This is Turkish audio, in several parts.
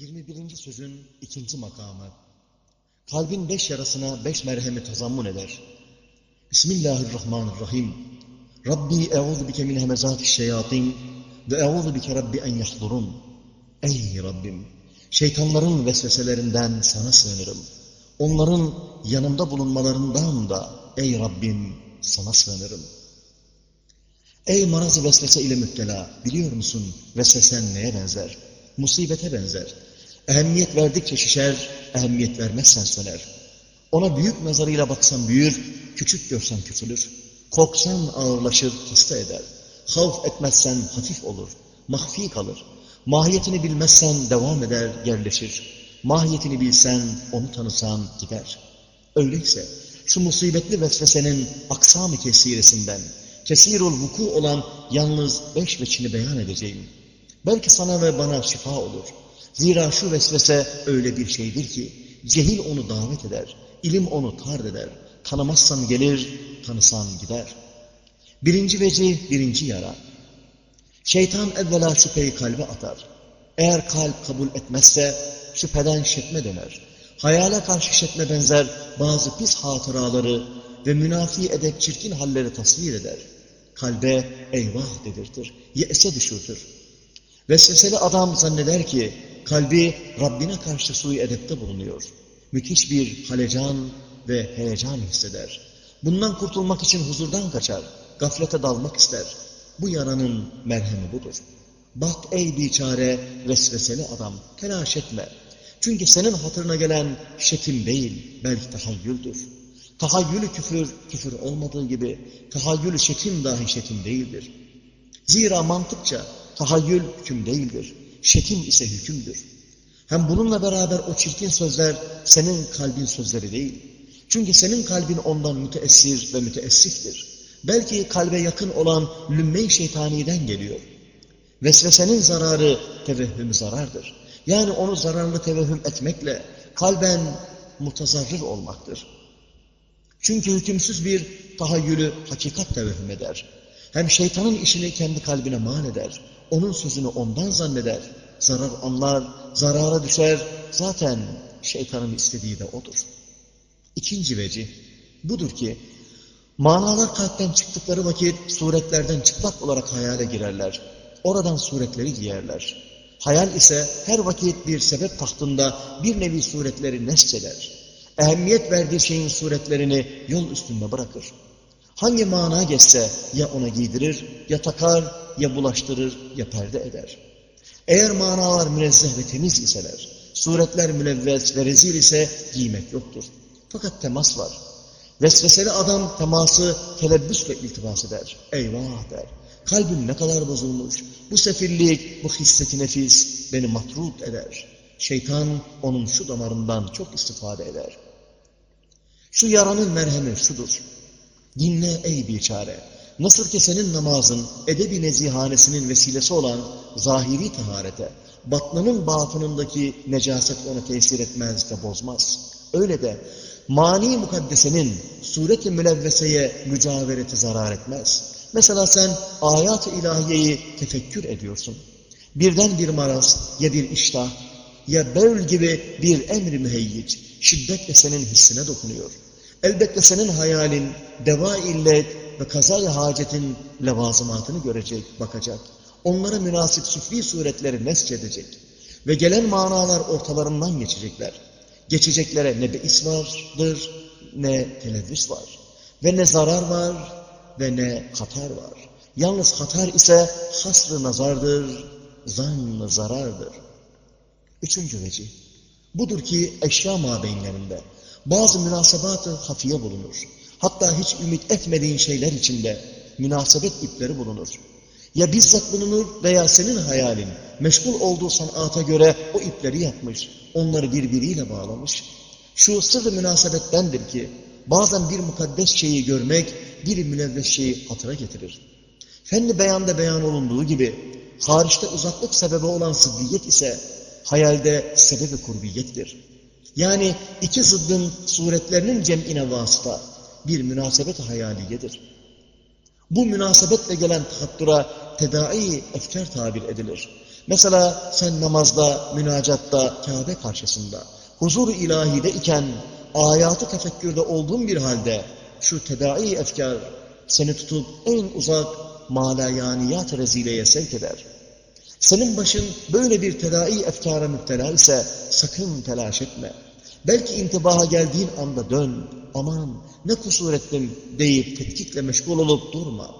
21. sözün ikinci makamı. Kalbin beş yarasına beş merhemi tazammun eder. Bismillahirrahmanirrahim. Rabbi eûzu bike min hemezâti şeyatîn ve eûzu bike Rabbi en yahdurun. Ey Rabbim! Şeytanların vesveselerinden sana sığınırım. Onların yanımda bulunmalarından da ey Rabbim sana sığınırım. Ey maraz vesvese ile müptela, biliyor musun vesvesen neye benzer? Musibete benzer. Ehemmiyet verdikçe şişer, ehemmiyet vermezsen söner. Ona büyük nazarıyla baksan büyür, küçük görsen küçülür. Korksan ağırlaşır, hasta eder. Havf etmezsen hafif olur, mahfi kalır. Mahiyetini bilmezsen devam eder, yerleşir. Mahiyetini bilsen, onu tanısan gider. Öyleyse şu musibetli vesvesenin aksam-ı kesiresinden, kesirul vuku olan yalnız beş veçini beyan edeceğim. Belki sana ve bana şifa olur. Zira şu vesvese öyle bir şeydir ki, cehil onu davet eder, ilim onu tard eder. Tanımazsan gelir, tanısan gider. Birinci veci, birinci yara. Şeytan evvela şüpheyi kalbe atar. Eğer kalp kabul etmezse şüpheden şetme döner. Hayale karşı şetme benzer bazı pis hatıraları ve münafi edep çirkin halleri tasvir eder. Kalbe eyvah dedirtir, yese düşürtür. Vesveseli adam zanneder ki kalbi Rabbine karşı suyu edepte bulunuyor. Müthiş bir halecan ve heyecan hisseder. Bundan kurtulmak için huzurdan kaçar, gaflete dalmak ister. Bu yaranın merhemi budur. Bak ey biçare vesveseli adam, telaş etme. Çünkü senin hatırına gelen şekim değil, belki tahayyüldür. Tahayyülü küfür, küfür olmadığı gibi tahayyülü şekim dahi şekim değildir. Zira mantıkça tahayyül hüküm değildir. Şekim ise hükümdür. Hem bununla beraber o çirkin sözler senin kalbin sözleri değil. Çünkü senin kalbin ondan müteessir ve müteessiftir. Belki kalbe yakın olan lümme-i şeytaniden geliyor. Vesvesenin zararı tevehhüm zarardır. Yani onu zararlı tevehhüm etmekle kalben mutazarrır olmaktır. Çünkü hükümsüz bir tahayyülü hakikat tevehhüm eder. Hem şeytanın işini kendi kalbine mal eder. Onun sözünü ondan zanneder. Zarar anlar, zarara düşer. Zaten şeytanın istediği de odur. İkinci veci budur ki manalar kalpten çıktıkları vakit suretlerden çıplak olarak hayale girerler. Oradan suretleri giyerler. Hayal ise her vakit bir sebep tahtında bir nevi suretleri nesçeder. Ehemmiyet verdiği şeyin suretlerini yol üstünde bırakır. Hangi mana geçse ya ona giydirir, ya takar, ya bulaştırır, ya perde eder. Eğer manalar münezzeh ve temiz iseler, suretler münevves ve rezil ise giymek yoktur. Fakat temas var. Vesveseli adam teması telebbüsle iltifas eder. Eyvah der. Kalbim ne kadar bozulmuş. Bu sefillik, bu hisseti nefis beni matrut eder. Şeytan onun şu damarından çok istifade eder. Şu yaranın merhemi şudur. Dinle ey biçare. Nasıl ki senin namazın edebi nezihanesinin vesilesi olan zahiri taharete, batnının batınındaki necaset onu tesir etmez de bozmaz. Öyle de mani mukaddesenin sureti mülevveseye mücavereti zarar etmez. Mesela sen ayat-ı ilahiyeyi tefekkür ediyorsun. Birden bir maraz ya bir iştah ya bevl gibi bir emri müheyyic şiddetle senin hissine dokunuyor. Elbette senin hayalin deva illet ve kazay hacetin levazımatını görecek, bakacak. Onlara münasip süfli suretleri nesçedecek. Ve gelen manalar ortalarından geçecekler. Geçeceklere ne beis vardır, ne televüs var. Ve ne zarar var ve ne hatar var. Yalnız hatar ise hasr nazardır, zan zarardır. Üçüncü vecih. Budur ki eşya mabeyinlerinde bazı münasebat-ı hafiye bulunur. Hatta hiç ümit etmediğin şeyler içinde münasebet ipleri bulunur. Ya bizzat bulunur veya senin hayalin meşgul olduğu sanata göre o ipleri yapmış, onları birbiriyle bağlamış. Şu sırrı münasebettendir ki bazen bir mukaddes şeyi görmek bir münevves şeyi hatıra getirir. Fenli beyanda beyan olunduğu gibi hariçte uzaklık sebebi olan sıddiyet ise hayalde sebebi kurbiyettir. Yani iki zıddın suretlerinin cem'ine vasıta bir münasebet hayaliyedir. Bu münasebetle gelen tahattura tedai efkar tabir edilir. Mesela sen namazda, münacatta, Kabe karşısında, huzur-u ilahide iken, ayatı tefekkürde olduğun bir halde, şu tedai efkar seni tutup en uzak malayaniyat rezileye sevk eder. Senin başın böyle bir tedai efkara müptela ise sakın telaş etme. Belki intibaha geldiğin anda dön, aman ne kusur ettim deyip tetkikle meşgul olup durma.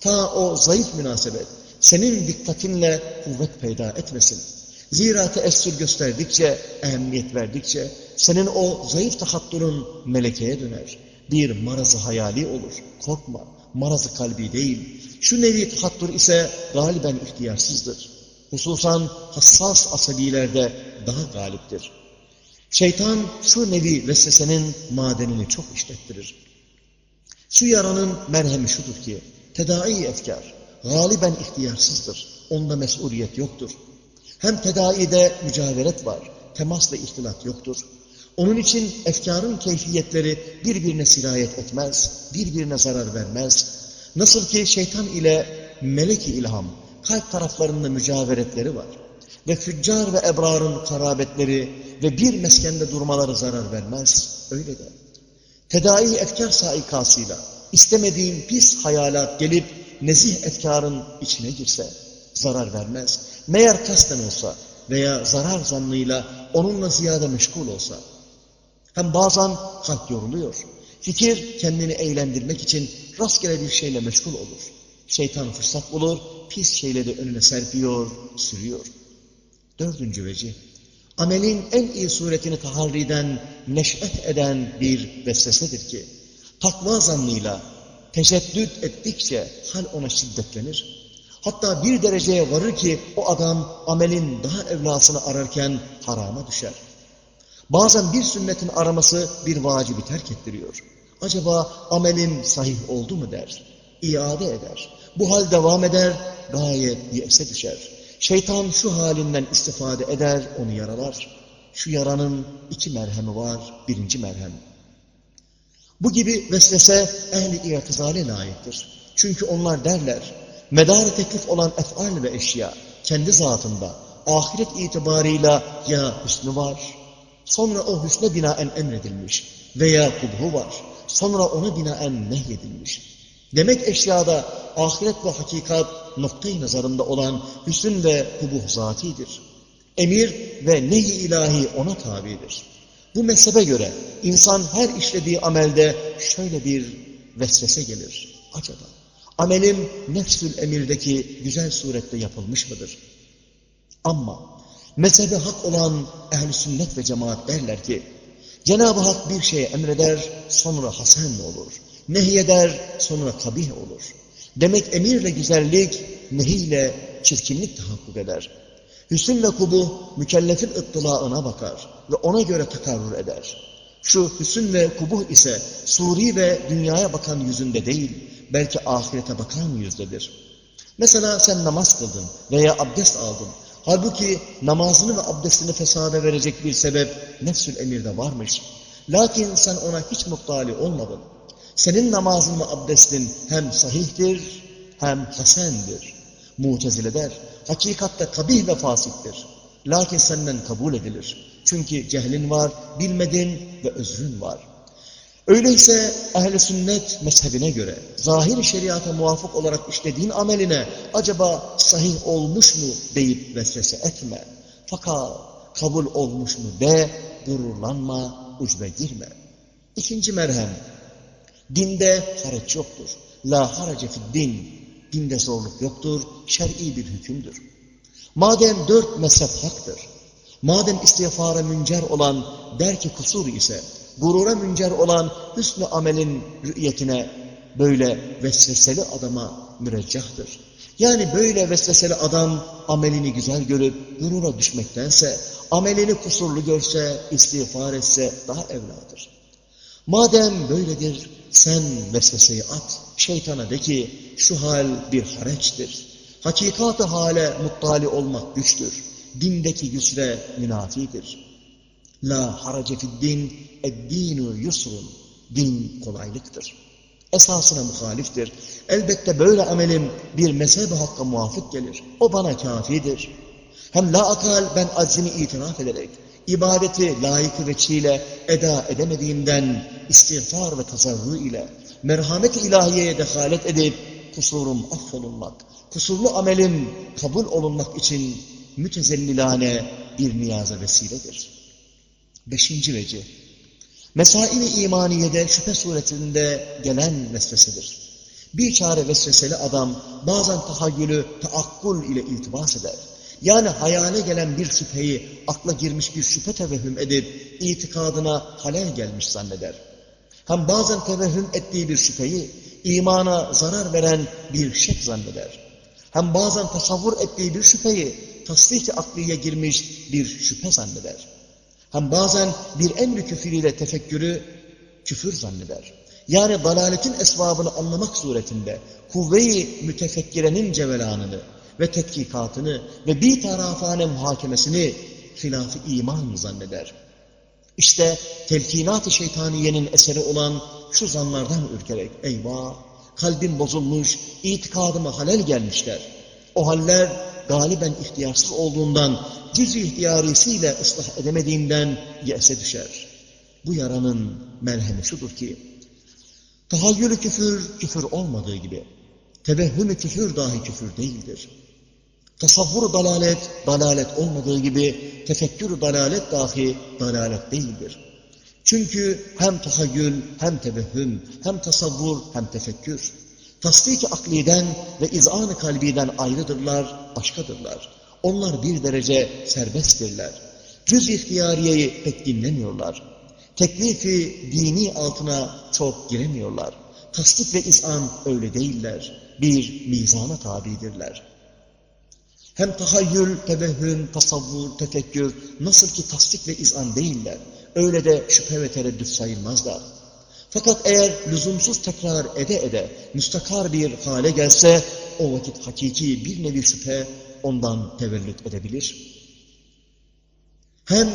Ta o zayıf münasebet senin dikkatinle kuvvet peyda etmesin. Zira teessür gösterdikçe, ehemmiyet verdikçe senin o zayıf tahattürün melekeye döner. Bir marazı hayali olur. Korkma, marazı kalbi değil. Şu nevi tahattür ise galiben ihtiyarsızdır. Hususan hassas asabilerde daha galiptir. Şeytan şu nevi vesvesenin madenini çok işlettirir. Şu yaranın merhemi şudur ki, tedai efkar, galiben ihtiyarsızdır. Onda mesuliyet yoktur. Hem tedaide mücaveret var, temas ve ihtilat yoktur. Onun için efkarın keyfiyetleri birbirine sirayet etmez, birbirine zarar vermez. Nasıl ki şeytan ile melek-i ilham, kalp taraflarında mücaveretleri var. Ve füccar ve ebrarın karabetleri ve bir meskende durmaları zarar vermez. Öyle de. Tedai efkar saikasıyla istemediğin pis hayalat gelip nezih efkarın içine girse zarar vermez. Meğer kasten olsa veya zarar zannıyla onunla ziyade meşgul olsa. Hem bazen kalp yoruluyor. Fikir kendini eğlendirmek için rastgele bir şeyle meşgul olur. Şeytan fırsat bulur, pis şeyleri önüne serpiyor, sürüyor. Dördüncü vecih. Amelin en iyi suretini taharriden, neş'et eden bir vesvesedir ki, takva zannıyla teşeddüt ettikçe hal ona şiddetlenir. Hatta bir dereceye varır ki o adam amelin daha evlasını ararken harama düşer. Bazen bir sünnetin araması bir vacibi terk ettiriyor. Acaba amelim sahih oldu mu der, iade eder. Bu hal devam eder, gayet yese düşer. Şeytan şu halinden istifade eder, onu yaralar. Şu yaranın iki merhemi var, birinci merhem. Bu gibi vesvese ehli irtizale layıktır. Çünkü onlar derler, medar teklif olan efal ve eşya kendi zatında ahiret itibarıyla ya hüsnü var, sonra o hüsne binaen emredilmiş veya kubhu var, sonra ona binaen nehyedilmiş. Demek eşyada ahiret ve hakikat noktayı nazarında olan hüsn ve kubuh zatidir. Emir ve nehi ilahi ona tabidir. Bu mezhebe göre insan her işlediği amelde şöyle bir vesvese gelir. Acaba amelim nefsül emirdeki güzel surette yapılmış mıdır? Ama mezhebe hak olan ehl sünnet ve cemaat derler ki Cenab-ı Hak bir şeye emreder sonra hasen olur. Nehyeder sonra kabih olur. Demek emirle güzellik, nehiyle çirkinlik tahakkuk eder. Hüsn kubu mükellefin ıttılaına bakar ve ona göre takarrur eder. Şu hüsn ve kubuh ise suri ve dünyaya bakan yüzünde değil, belki ahirete bakan yüzdedir. Mesela sen namaz kıldın veya abdest aldın. Halbuki namazını ve abdestini fesada verecek bir sebep nefsül emirde varmış. Lakin sen ona hiç muhtali olmadın. Senin namazın ve abdestin hem sahihtir hem hasendir. Mutezile der, hakikatte kabih ve fasittir. Lakin senden kabul edilir. Çünkü cehlin var, bilmedin ve özrün var. Öyleyse ahl sünnet mezhebine göre zahir şeriata muvafık olarak işlediğin ameline acaba sahih olmuş mu deyip vesvese etme. Fakat kabul olmuş mu de, gururlanma, ucbe girme. İkinci merhem, dinde haraç yoktur. La harace din, dinde zorluk yoktur, şer'i bir hükümdür. Madem dört mezhep haktır, madem istiğfara müncer olan der ki kusur ise, gurura müncer olan hüsnü amelin rü'yetine böyle vesveseli adama müreccahtır. Yani böyle vesveseli adam amelini güzel görüp gurura düşmektense, amelini kusurlu görse, istiğfar etse daha evladır. Madem böyledir, sen vesveseyi at, şeytana de ki, şu hal bir hareçtir. Hakikatı hale muttali olmak güçtür. Dindeki yüsre münafidir. La harace din, eddinu yusrun. Din kolaylıktır. Esasına muhaliftir. Elbette böyle amelim bir mezhebe hakka muvafık gelir. O bana kafidir. Hem la akal ben aczini itiraf ederek, ibadeti layıkı veçiyle eda edemediğimden istiğfar ve tazarru ile merhamet-i ilahiyeye dehalet edip kusurum affolunmak, kusurlu amelim kabul olunmak için mütezellilane bir niyaza vesiledir. Beşinci veci, mesail-i imaniyede şüphe suretinde gelen vesvesedir. Bir çare vesveseli adam bazen tahayyülü taakkul ile iltibas eder. Yani hayale gelen bir şüpheyi akla girmiş bir şüphe tevehhüm edip itikadına halel gelmiş zanneder. Hem bazen tevehhüm ettiği bir şüpheyi imana zarar veren bir şek zanneder. Hem bazen tasavvur ettiği bir şüpheyi tasdik-i akliye girmiş bir şüphe zanneder. Hem bazen bir emri küfürüyle tefekkürü küfür zanneder. Yani dalaletin esbabını anlamak suretinde kuvve-i mütefekkirenin cevelanını ve tetkikatını ve bir tarafane muhakemesini hilaf-ı iman zanneder. İşte telkinat-ı şeytaniyenin eseri olan şu zanlardan ürkerek, eyvah, kalbim bozulmuş, itikadıma halel gelmişler. O haller galiben ihtiyarsız olduğundan, cüz-i ihtiyarisiyle ıslah edemediğinden yese düşer. Bu yaranın merhemi şudur ki, tahayyülü küfür, küfür olmadığı gibi, tevehhümü küfür dahi küfür değildir. Tasavvur dalalet, dalalet olmadığı gibi tefekkür dalalet dahi dalalet değildir. Çünkü hem tahayyül, hem tevehhüm, hem tasavvur, hem tefekkür. Tasdik-i akliden ve izan-ı kalbiden ayrıdırlar, başkadırlar. Onlar bir derece serbesttirler. Cüz ihtiyariyeyi pek dinlemiyorlar. Teklifi dini altına çok giremiyorlar. Tasdik ve izan öyle değiller. Bir mizana tabidirler. Hem tahayyül, tevehhüm, tasavvur, tefekkür nasıl ki tasdik ve izan değiller. Öyle de şüphe ve tereddüt sayılmazlar. Fakat eğer lüzumsuz tekrar ede ede müstakar bir hale gelse o vakit hakiki bir nevi şüphe ondan tevellüt edebilir. Hem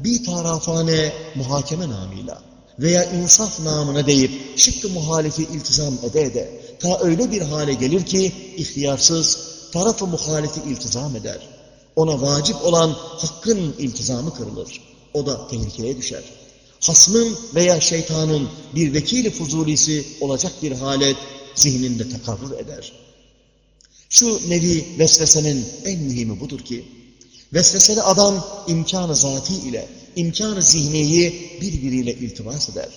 bir tarafane muhakeme namıyla veya insaf namına deyip şıkkı muhalifi iltizam ede ede ta öyle bir hale gelir ki ihtiyarsız tarafı muhalifi iltizam eder. Ona vacip olan hakkın iltizamı kırılır. O da tehlikeye düşer. Hasmın veya şeytanın bir vekili fuzulisi olacak bir halet zihninde takarrur eder. Şu nevi vesvesenin en mühimi budur ki, vesveseli adam imkanı zati ile imkanı zihniyi birbiriyle iltibas eder.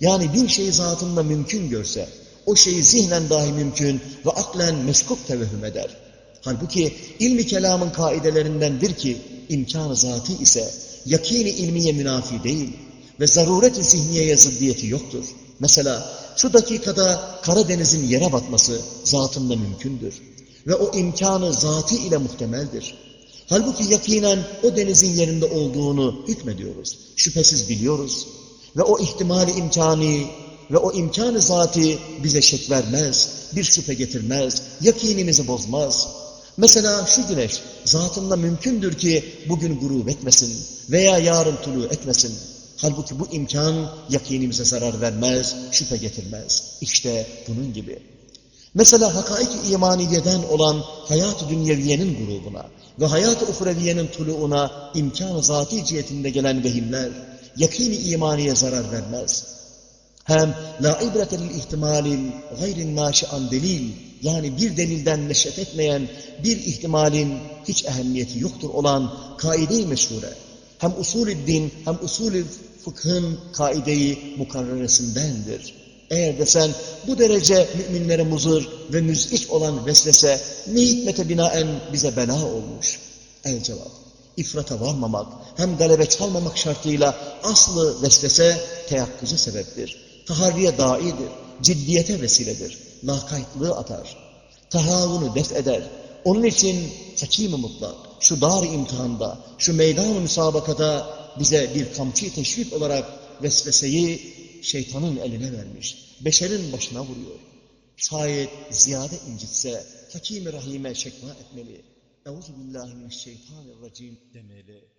Yani bir şeyi zatında mümkün görse, o şeyi zihnen dahi mümkün ve aklen meskuk tevehüm eder. Halbuki ilmi kelamın kaidelerindendir ki, imkanı zati ise yakini ilmiye münafi değil ve zaruret-i zihniyeye zıddiyeti yoktur. Mesela şu dakikada Karadeniz'in yere batması zatında mümkündür. Ve o imkanı zati ile muhtemeldir. Halbuki yakinen o denizin yerinde olduğunu hükmediyoruz. Şüphesiz biliyoruz. Ve o ihtimali imkani ve o imkanı zati bize şek vermez, bir şüphe getirmez, yakinimizi bozmaz. Mesela şu güneş zatında mümkündür ki bugün grup etmesin veya yarın tulu etmesin. Halbuki bu imkan yakinimize zarar vermez, şüphe getirmez. İşte bunun gibi. Mesela hakaik-i imaniyeden olan hayat-ı dünyeviyenin grubuna ve hayat-ı uhreviyenin tuluğuna imkan-ı zati cihetinde gelen vehimler, yakini imaniye zarar vermez. Hem la ibrete lil ihtimalil gayrin naşi'an delil, yani bir delilden neşet etmeyen bir ihtimalin hiç ehemmiyeti yoktur olan kaide-i meşhure, hem usulü din hem usulü fıkhın kaideyi mukarreresindendir. Eğer desen bu derece müminlere muzır ve müz'iç olan vesvese ne hikmete binaen bize bela olmuş? El cevap, ifrata varmamak hem galebe çalmamak şartıyla aslı vesvese teyakkuzu sebeptir. Taharriye daidir, ciddiyete vesiledir, lakaytlığı atar, tahavunu def eder. Onun için hakim-i mutlak şu dar imtihanda, şu meydan-ı müsabakada bize bir kamçı teşvik olarak vesveseyi şeytanın eline vermiş. Beşerin başına vuruyor. Şayet ziyade incitse Hakim-i Rahim'e şekva etmeli. Euzubillahimineşşeytanirracim demeli.